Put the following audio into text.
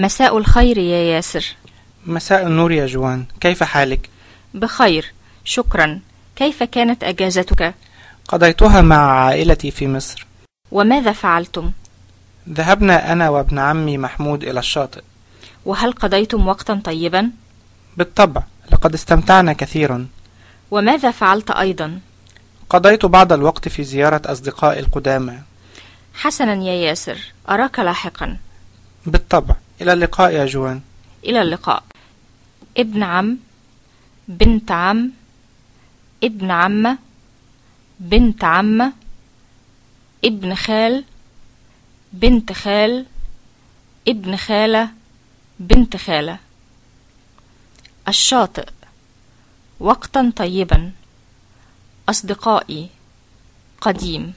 مساء الخير يا ياسر. مساء النور يا جوان. كيف حالك؟ بخير. شكرا. كيف كانت أجازتك؟ قضيتها مع عائلتي في مصر. وماذا فعلتم؟ ذهبنا أنا وابن عمي محمود إلى الشاطئ. وهل قضيتم وقتا طيبا؟ بالطبع. لقد استمتعنا كثيرا. وماذا فعلت أيضا؟ قضيت بعض الوقت في زيارة أصدقائي القدامى. حسنا يا ياسر. أراك لاحقا. بالطبع. إلى اللقاء يا جوان. إلى اللقاء. ابن عم بنت عم ابن عمة بنت عمة ابن خال بنت خال ابن خالة بنت خالة. الشاطئ. وقتا طيبا. أصدقائي. قديم.